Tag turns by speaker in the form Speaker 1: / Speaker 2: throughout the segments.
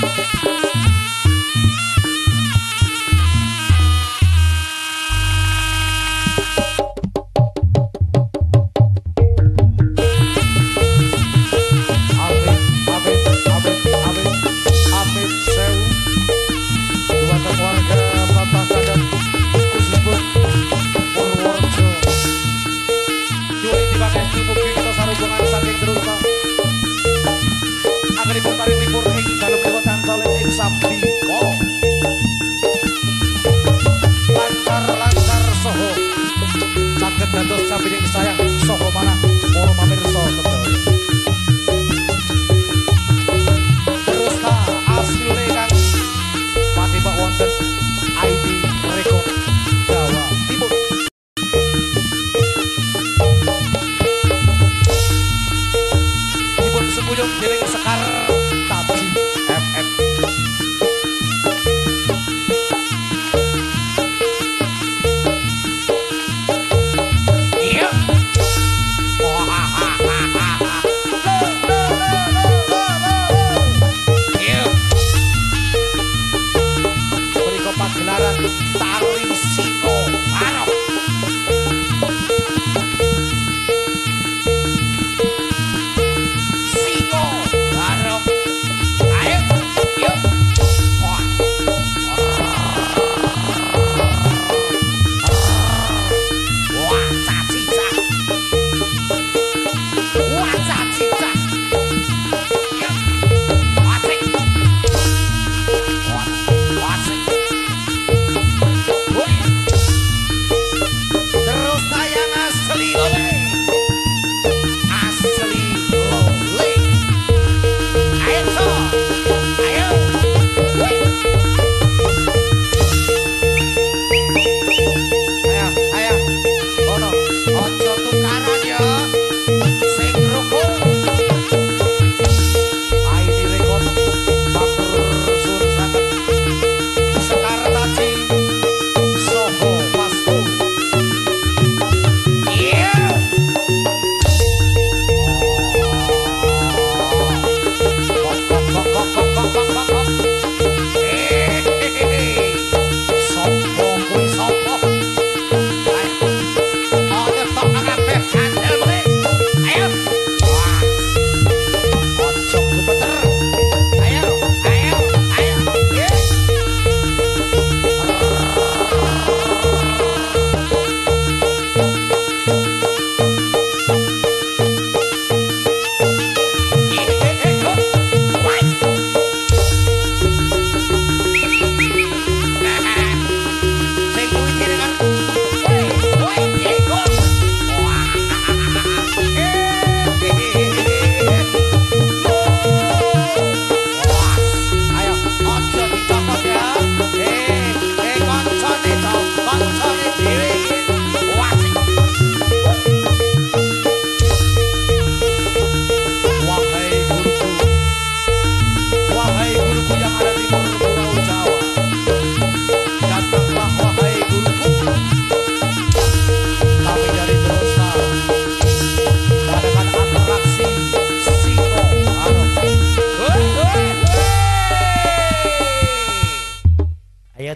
Speaker 1: Música dan dosa penyakit saya.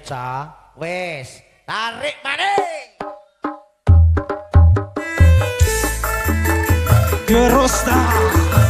Speaker 1: Ca. Wes, tarik maning. Gerosta.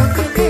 Speaker 2: Porque